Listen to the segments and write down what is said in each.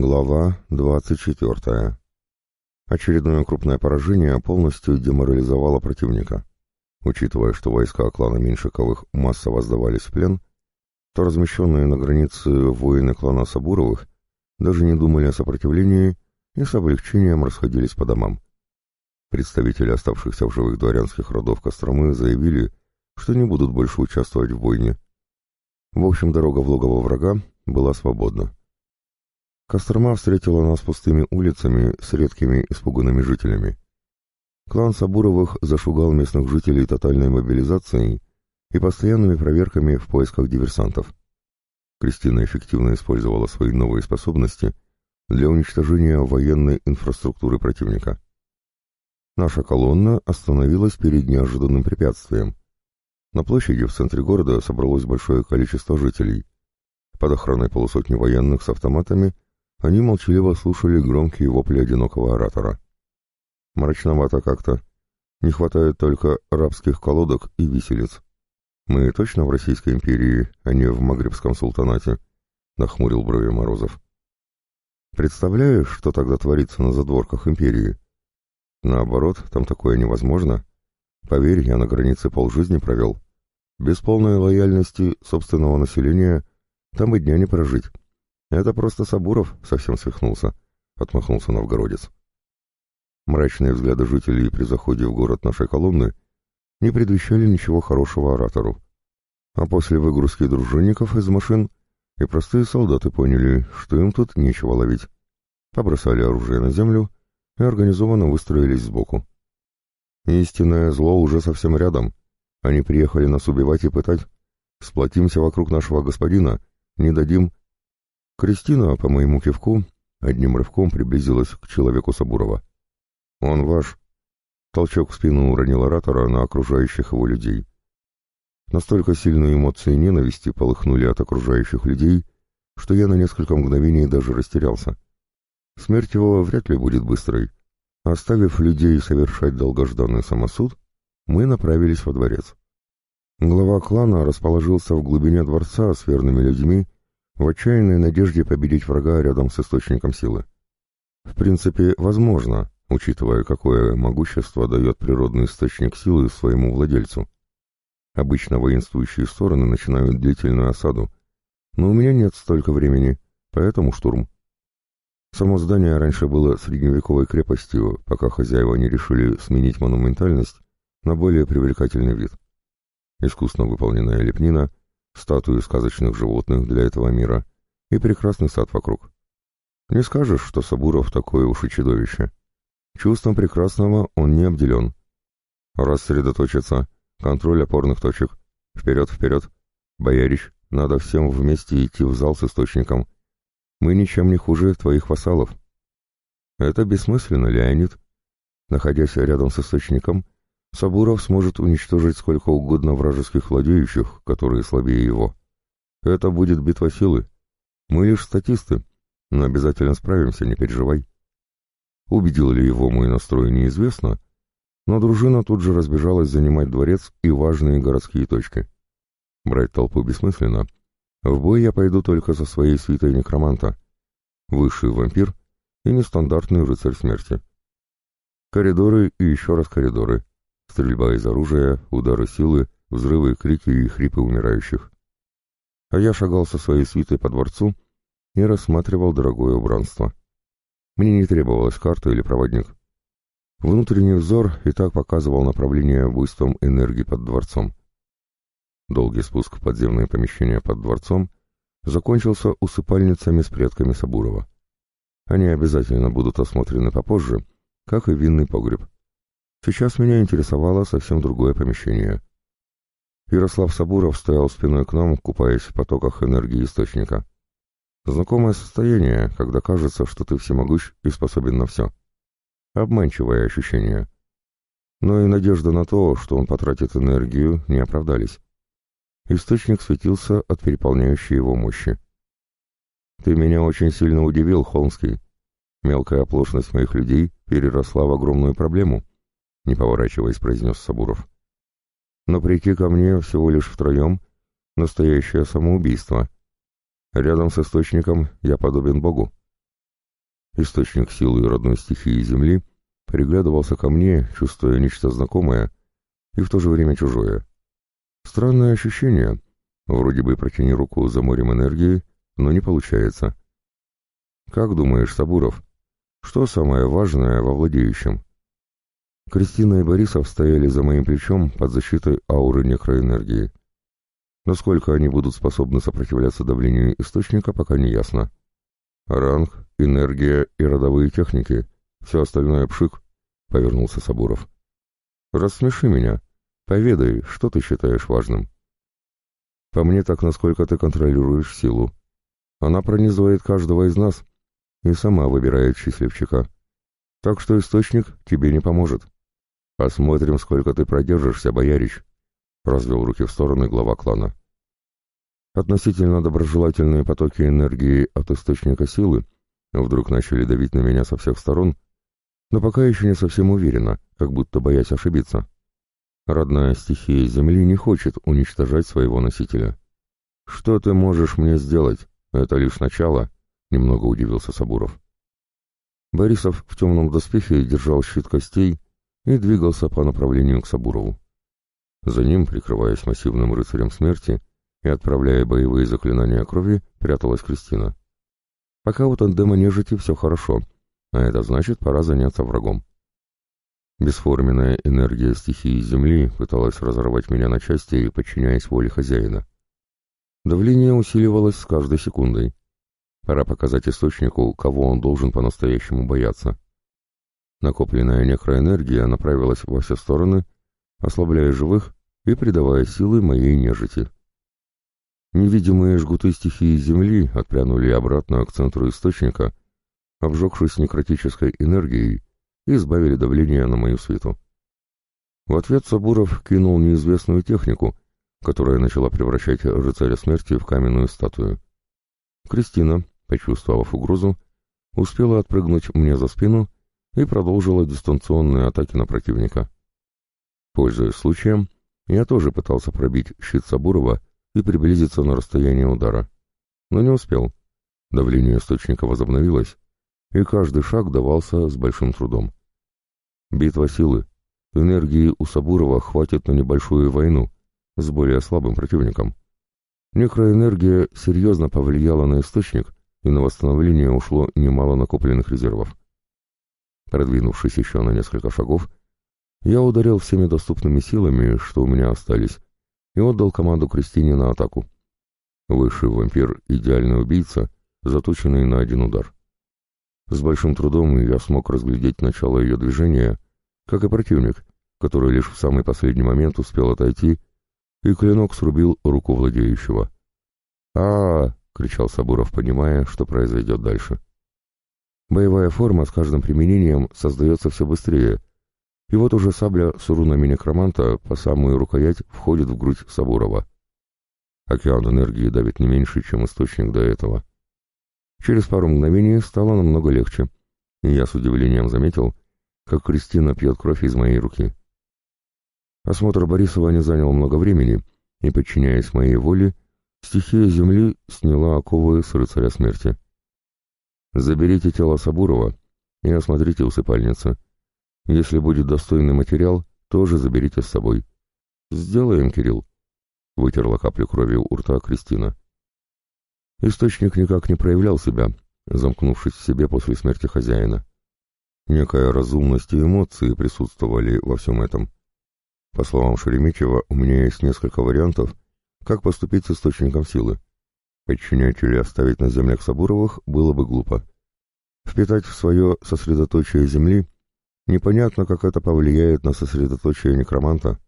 Глава 24. Очередное крупное поражение полностью деморализовало противника. Учитывая, что войска клана Меньшиковых массово сдавались в плен, то размещенные на границе воины клана Сабуровых даже не думали о сопротивлении и с облегчением расходились по домам. Представители оставшихся в живых дворянских родов Костромы заявили, что не будут больше участвовать в войне. В общем, дорога в логово врага была свободна. Кострома встретила нас пустыми улицами с редкими испуганными жителями. Клан Сабуровых зашугал местных жителей тотальной мобилизацией и постоянными проверками в поисках диверсантов. Кристина эффективно использовала свои новые способности для уничтожения военной инфраструктуры противника. Наша колонна остановилась перед неожиданным препятствием. На площади в центре города собралось большое количество жителей. Под охраной полусотни военных с автоматами – они молчаливо слушали громкие вопли одинокого оратора. Мрачновато как-то. Не хватает только рабских колодок и виселиц. Мы точно в Российской империи, а не в Магрибском султанате, нахмурил брови Морозов. Представляешь, что тогда творится на задворках империи? Наоборот, там такое невозможно. Поверь, я на границе полжизни провел. Без полной лояльности собственного населения там и дня не прожить. «Это просто Сабуров совсем свихнулся», — отмахнулся новгородец. Мрачные взгляды жителей при заходе в город нашей колонны не предвещали ничего хорошего оратору. А после выгрузки дружинников из машин и простые солдаты поняли, что им тут нечего ловить. Побросали оружие на землю и организованно выстроились сбоку. Истинное зло уже совсем рядом. Они приехали нас убивать и пытать. Сплотимся вокруг нашего господина, не дадим, Кристина, по моему кивку, одним рывком приблизилась к человеку Сабурова. «Он ваш!» Толчок в спину уронил оратора на окружающих его людей. Настолько сильные эмоции ненависти полыхнули от окружающих людей, что я на несколько мгновений даже растерялся. Смерть его вряд ли будет быстрой. Оставив людей совершать долгожданный самосуд, мы направились во дворец. Глава клана расположился в глубине дворца с верными людьми в отчаянной надежде победить врага рядом с источником силы. В принципе, возможно, учитывая, какое могущество дает природный источник силы своему владельцу. Обычно воинствующие стороны начинают длительную осаду, но у меня нет столько времени, поэтому штурм. Само здание раньше было средневековой крепостью, пока хозяева не решили сменить монументальность на более привлекательный вид. Искусно выполненная лепнина, статуи сказочных животных для этого мира и прекрасный сад вокруг. Не скажешь, что Сабуров такое уж и чудовище. Чувством прекрасного он не обделен. Рассредоточиться, контроль опорных точек. Вперед, вперед. Боярич, надо всем вместе идти в зал с источником. Мы ничем не хуже твоих вассалов. Это бессмысленно, Леонид. Находясь рядом с источником, Сабуров сможет уничтожить сколько угодно вражеских владеющих, которые слабее его. Это будет битва силы. Мы лишь статисты, но обязательно справимся, не переживай. Убедил ли его мой настрой, неизвестно, но дружина тут же разбежалась занимать дворец и важные городские точки. Брать толпу бессмысленно. В бой я пойду только со своей свитой некроманта. Высший вампир и нестандартный рыцарь смерти. Коридоры и еще раз коридоры. Стрельба из оружия, удары силы, взрывы, крики и хрипы умирающих. А я шагал со своей свитой по дворцу и рассматривал дорогое убранство. Мне не требовалась карта или проводник. Внутренний взор и так показывал направление буйством энергии под дворцом. Долгий спуск в подземное помещение под дворцом закончился усыпальницами с предками Сабурова. Они обязательно будут осмотрены попозже, как и винный погреб. Сейчас меня интересовало совсем другое помещение. Ярослав Сабуров стоял спиной к нам, купаясь в потоках энергии источника. Знакомое состояние, когда кажется, что ты всемогущ и способен на все. Обманчивое ощущение. Но и надежда на то, что он потратит энергию, не оправдались. Источник светился от переполняющей его мощи. «Ты меня очень сильно удивил, Холмский. Мелкая оплошность моих людей переросла в огромную проблему», не поворачиваясь, произнес Сабуров. Но прийти ко мне всего лишь втроем — настоящее самоубийство. Рядом с источником я подобен Богу. Источник силы родной стихии Земли приглядывался ко мне, чувствуя нечто знакомое и в то же время чужое. Странное ощущение. Вроде бы протяни руку за морем энергии, но не получается. Как думаешь, Сабуров, что самое важное во владеющем? Кристина и Борисов стояли за моим плечом под защитой ауры некроэнергии. Насколько они будут способны сопротивляться давлению источника, пока не ясно. Ранг, энергия и родовые техники. Все остальное пшик, — повернулся Сабуров. Рассмеши меня. Поведай, что ты считаешь важным. По мне так, насколько ты контролируешь силу. Она пронизывает каждого из нас и сама выбирает счастливчика. Так что источник тебе не поможет. Посмотрим, сколько ты продержишься, боярич, — развел руки в стороны глава клана. Относительно доброжелательные потоки энергии от источника силы вдруг начали давить на меня со всех сторон, но пока еще не совсем уверенно, как будто боясь ошибиться. Родная стихия Земли не хочет уничтожать своего носителя. «Что ты можешь мне сделать? Это лишь начало», — немного удивился Сабуров. Борисов в темном доспехе держал щит костей и двигался по направлению к Сабурову. За ним, прикрываясь массивным рыцарем смерти и отправляя боевые заклинания крови, пряталась Кристина. Пока у тандема нежити все хорошо, а это значит, пора заняться врагом. Бесформенная энергия стихии Земли пыталась разорвать меня на части, подчиняясь воле хозяина. Давление усиливалось с каждой секундой. Пора показать источнику, кого он должен по-настоящему бояться. Накопленная некроэнергия направилась во все стороны, ослабляя живых и придавая силы моей нежити. Невидимые жгуты стихии Земли отпрянули обратно к центру источника, обжегшись некротической энергией, и избавили давление на мою свету. В ответ Сабуров кинул неизвестную технику, которая начала превращать рыцаря смерти в каменную статую. Кристина, почувствовав угрозу, успела отпрыгнуть мне за спину и продолжила дистанционные атаки на противника. Пользуясь случаем, я тоже пытался пробить щит Сабурова и приблизиться на расстояние удара, но не успел. Давление источника возобновилось, и каждый шаг давался с большим трудом. Битва силы. Энергии у Сабурова хватит на небольшую войну с более слабым противником. Некроэнергия серьезно повлияла на источник, и на восстановление ушло немало накопленных резервов. Продвинувшись еще на несколько шагов, я ударил всеми доступными силами, что у меня остались, и отдал команду Кристине на атаку. Высший вампир — идеальный убийца, заточенный на один удар. С большим трудом я смог разглядеть начало ее движения, как и противник, который лишь в самый последний момент успел отойти, и клинок срубил руку владеющего. а, -а, -а кричал Сабуров, понимая, что произойдет дальше. Боевая форма с каждым применением создается все быстрее, и вот уже сабля с рунами некроманта по самую рукоять входит в грудь Сабурова. Океан энергии давит не меньше, чем источник до этого. Через пару мгновений стало намного легче, и я с удивлением заметил, как Кристина пьет кровь из моей руки. Осмотр Борисова не занял много времени, и, подчиняясь моей воле, стихия земли сняла оковы с рыцаря смерти. «Заберите тело Сабурова и осмотрите усыпальницы. Если будет достойный материал, тоже заберите с собой». «Сделаем, Кирилл», — вытерла каплю крови у рта Кристина. Источник никак не проявлял себя, замкнувшись в себе после смерти хозяина. Некая разумность и эмоции присутствовали во всем этом. По словам Шереметьева, у меня есть несколько вариантов, как поступить с источником силы. Подчинять или оставить на землях Сабуровых было бы глупо. Впитать в свое сосредоточие земли непонятно, как это повлияет на сосредоточие некроманта.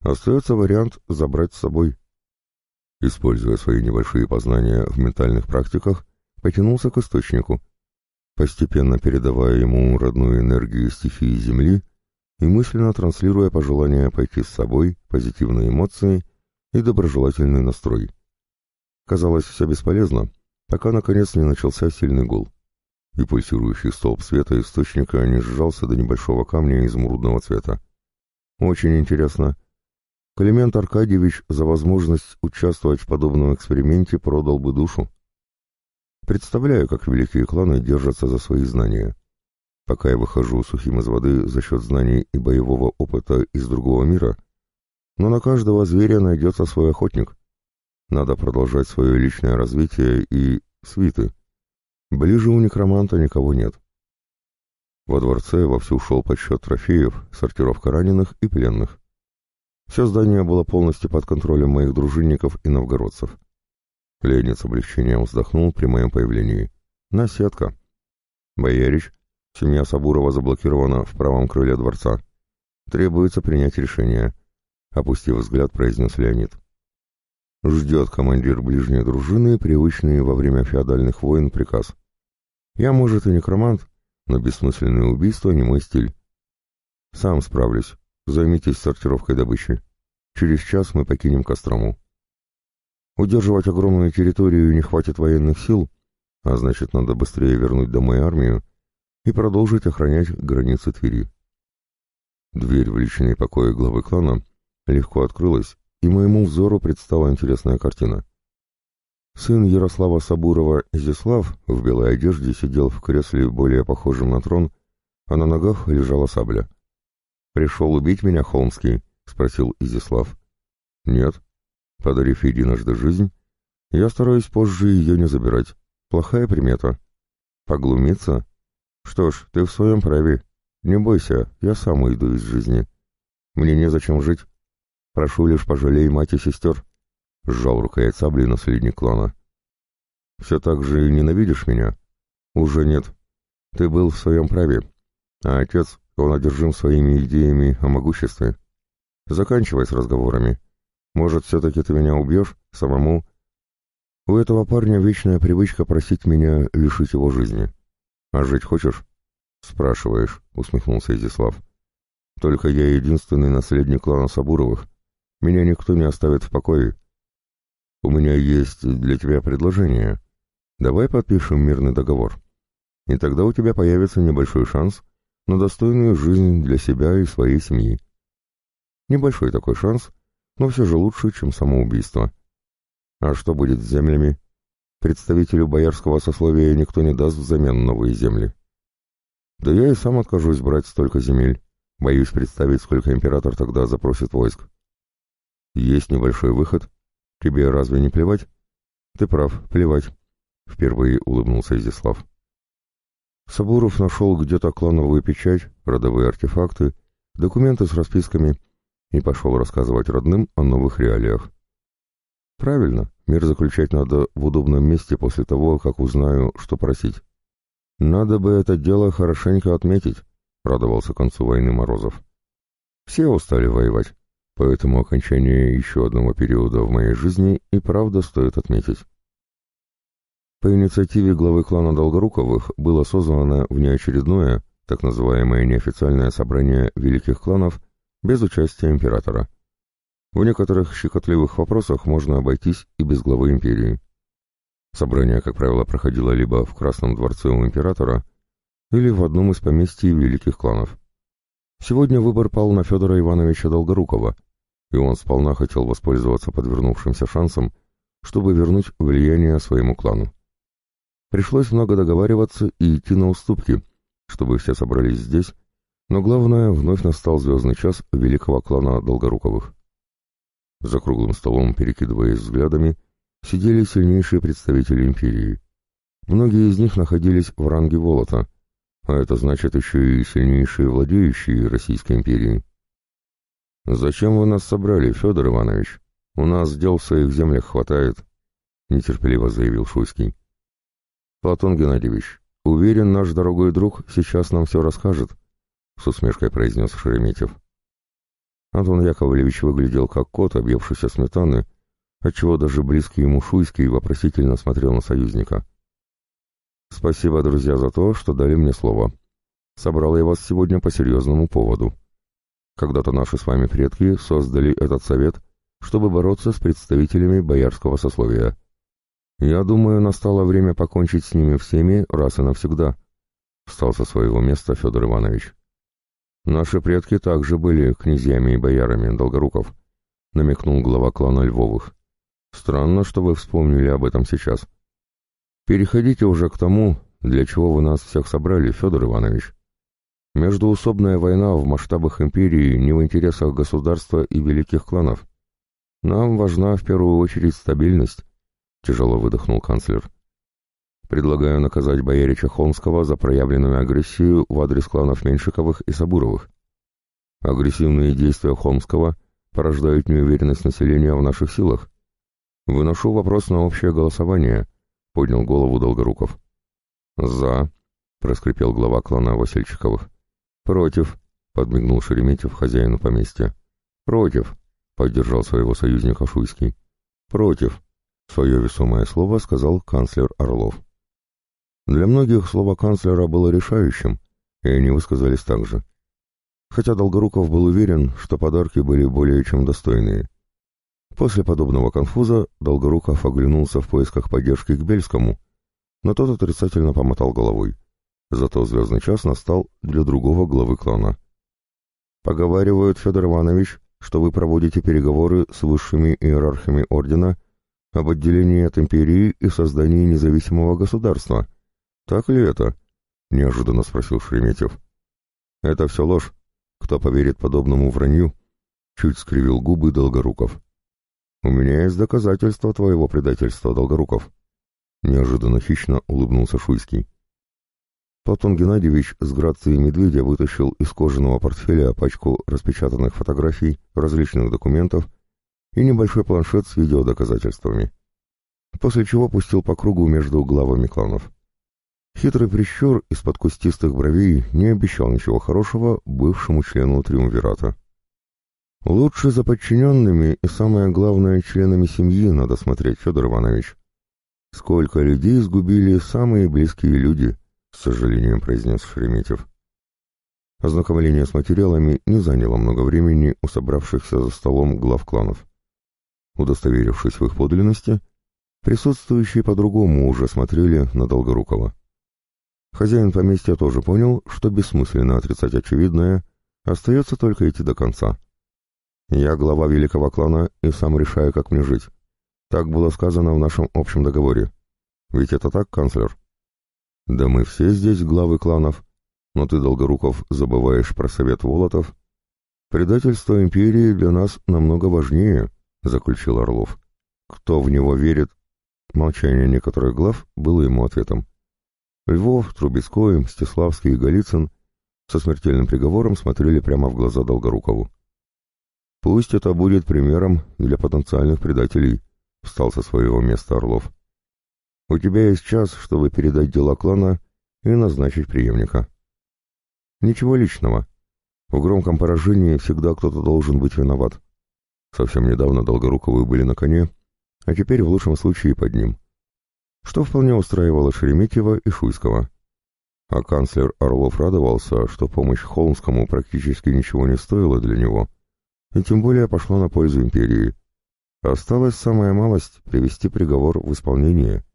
Остается вариант забрать с собой. Используя свои небольшие познания в ментальных практиках, потянулся к источнику, постепенно передавая ему родную энергию стихии Земли и мысленно транслируя пожелания пойти с собой, позитивные эмоции и доброжелательный настрой. Казалось, все бесполезно, пока наконец не начался сильный гул, и пульсирующий столб света источника не сжался до небольшого камня изумрудного цвета. Очень интересно, Климент Аркадьевич за возможность участвовать в подобном эксперименте продал бы душу. Представляю, как великие кланы держатся за свои знания. Пока я выхожу сухим из воды за счет знаний и боевого опыта из другого мира, но на каждого зверя найдется свой охотник. Надо продолжать свое личное развитие и свиты. Ближе у некроманта никого нет. Во дворце вовсю шел подсчет трофеев, сортировка раненых и пленных. Все здание было полностью под контролем моих дружинников и новгородцев. Леонид с облегчением вздохнул при моем появлении. Наседка. Боярич, семья Сабурова заблокирована в правом крыле дворца. Требуется принять решение. Опустив взгляд, произнес Леонид. Ждет командир ближней дружины привычный во время феодальных войн приказ. Я, может, и некромант, но бессмысленные убийства не мой стиль. Сам справлюсь. Займитесь сортировкой добычи. Через час мы покинем Кострому. Удерживать огромную территорию не хватит военных сил, а значит, надо быстрее вернуть домой армию и продолжить охранять границы Твери. Дверь в личные покои главы клана легко открылась, и моему взору предстала интересная картина. Сын Ярослава Сабурова Изяслав в белой одежде сидел в кресле более похожем на трон, а на ногах лежала сабля. «Пришел убить меня, Холмский?» — спросил Изяслав. «Нет. Подарив единожды жизнь, я стараюсь позже ее не забирать. Плохая примета. Поглумиться? Что ж, ты в своем праве. Не бойся, я сам уйду из жизни. Мне незачем жить. Прошу лишь пожалей мать и сестер». — сжал рукоять сабли наследник клана. «Все так же ненавидишь меня?» «Уже нет. Ты был в своем праве. А отец, он одержим своими идеями о могуществе. Заканчивай с разговорами. Может, все-таки ты меня убьешь? Самому?» «У этого парня вечная привычка просить меня лишить его жизни. А жить хочешь?» «Спрашиваешь», — усмехнулся Изяслав. «Только я единственный наследник клана Сабуровых. Меня никто не оставит в покое». «У меня есть для тебя предложение. Давай подпишем мирный договор. И тогда у тебя появится небольшой шанс на достойную жизнь для себя и своей семьи. Небольшой такой шанс, но все же лучше, чем самоубийство. А что будет с землями? Представителю боярского сословия никто не даст взамен новые земли. Да я и сам откажусь брать столько земель. Боюсь представить, сколько император тогда запросит войск. Есть небольшой выход, Тебе разве не плевать? Ты прав, плевать. Впервые улыбнулся Изяслав. Сабуров нашел где-то клановую печать, родовые артефакты, документы с расписками и пошел рассказывать родным о новых реалиях. Правильно, мир заключать надо в удобном месте после того, как узнаю, что просить. Надо бы это дело хорошенько отметить, радовался концу войны Морозов. Все устали воевать. Поэтому окончание еще одного периода в моей жизни и правда стоит отметить. По инициативе главы клана Долгоруковых было создано внеочередное, так называемое неофициальное собрание великих кланов без участия императора. В некоторых щекотливых вопросах можно обойтись и без главы империи. Собрание, как правило, проходило либо в Красном дворце у императора, или в одном из поместий великих кланов. Сегодня выбор пал на Федора Ивановича Долгорукова, и он сполна хотел воспользоваться подвернувшимся шансом, чтобы вернуть влияние своему клану. Пришлось много договариваться и идти на уступки, чтобы все собрались здесь, но главное, вновь настал звездный час великого клана Долгоруковых. За круглым столом, перекидываясь взглядами, сидели сильнейшие представители империи. Многие из них находились в ранге Волота, а это значит еще и сильнейшие владеющие Российской империей. «Зачем вы нас собрали, Федор Иванович? У нас дел в своих землях хватает», — нетерпеливо заявил Шуйский. «Платон Геннадьевич, уверен, наш дорогой друг сейчас нам все расскажет», — с усмешкой произнес Шереметьев. Антон Яковлевич выглядел как кот, объевшийся сметаны, отчего даже близкий ему Шуйский вопросительно смотрел на союзника. «Спасибо, друзья, за то, что дали мне слово. Собрал я вас сегодня по серьезному поводу». Когда-то наши с вами предки создали этот совет, чтобы бороться с представителями боярского сословия. Я думаю, настало время покончить с ними всеми раз и навсегда. Встал со своего места Федор Иванович. Наши предки также были князьями и боярами Долгоруков, намекнул глава клана Львовых. Странно, что вы вспомнили об этом сейчас. Переходите уже к тому, для чего вы нас всех собрали, Федор Иванович. Междуусобная война в масштабах империи не в интересах государства и великих кланов. Нам важна в первую очередь стабильность, тяжело выдохнул канцлер. Предлагаю наказать боярича Холмского за проявленную агрессию в адрес кланов Меньшиковых и Сабуровых. Агрессивные действия Холмского порождают неуверенность населения в наших силах. Выношу вопрос на общее голосование, поднял голову Долгоруков. За, проскрипел глава клана Васильчиковых. «Против», — подмигнул Шереметьев хозяину поместья. «Против», — поддержал своего союзника Шуйский. «Против», — свое весомое слово сказал канцлер Орлов. Для многих слово канцлера было решающим, и они высказались так же. Хотя Долгоруков был уверен, что подарки были более чем достойные. После подобного конфуза Долгоруков оглянулся в поисках поддержки к Бельскому, но тот отрицательно помотал головой. Зато звездный час настал для другого главы клана. «Поговаривают, Федор Иванович, что вы проводите переговоры с высшими иерархами ордена об отделении от империи и создании независимого государства. Так ли это?» — неожиданно спросил Шереметьев. «Это все ложь. Кто поверит подобному вранью?» — чуть скривил губы Долгоруков. «У меня есть доказательства твоего предательства, Долгоруков». Неожиданно хищно улыбнулся Шуйский. Платон Геннадьевич с грацией медведя вытащил из кожаного портфеля пачку распечатанных фотографий, различных документов и небольшой планшет с видеодоказательствами. После чего пустил по кругу между главами кланов. Хитрый прищур из-под кустистых бровей не обещал ничего хорошего бывшему члену Триумвирата. Лучше за подчиненными и, самое главное, членами семьи надо смотреть, Федор Иванович. Сколько людей сгубили самые близкие люди —— с сожалением произнес Шереметьев. Ознакомление с материалами не заняло много времени у собравшихся за столом глав кланов. Удостоверившись в их подлинности, присутствующие по-другому уже смотрели на Долгорукова. Хозяин поместья тоже понял, что бессмысленно отрицать очевидное, остается только идти до конца. «Я глава великого клана и сам решаю, как мне жить. Так было сказано в нашем общем договоре. Ведь это так, канцлер?» «Да мы все здесь главы кланов, но ты, Долгоруков, забываешь про совет Волотов. Предательство империи для нас намного важнее», — заключил Орлов. «Кто в него верит?» Молчание некоторых глав было ему ответом. Львов, Трубецкой, Мстиславский и Голицын со смертельным приговором смотрели прямо в глаза Долгорукову. «Пусть это будет примером для потенциальных предателей», — встал со своего места Орлов. У тебя есть час, чтобы передать дела клана и назначить преемника. Ничего личного. В громком поражении всегда кто-то должен быть виноват. Совсем недавно Долгоруковы были на коне, а теперь в лучшем случае под ним. Что вполне устраивало Шереметьева и Шуйского. А канцлер Орлов радовался, что помощь Холмскому практически ничего не стоила для него, и тем более пошла на пользу империи. Осталась самая малость — привести приговор в исполнение.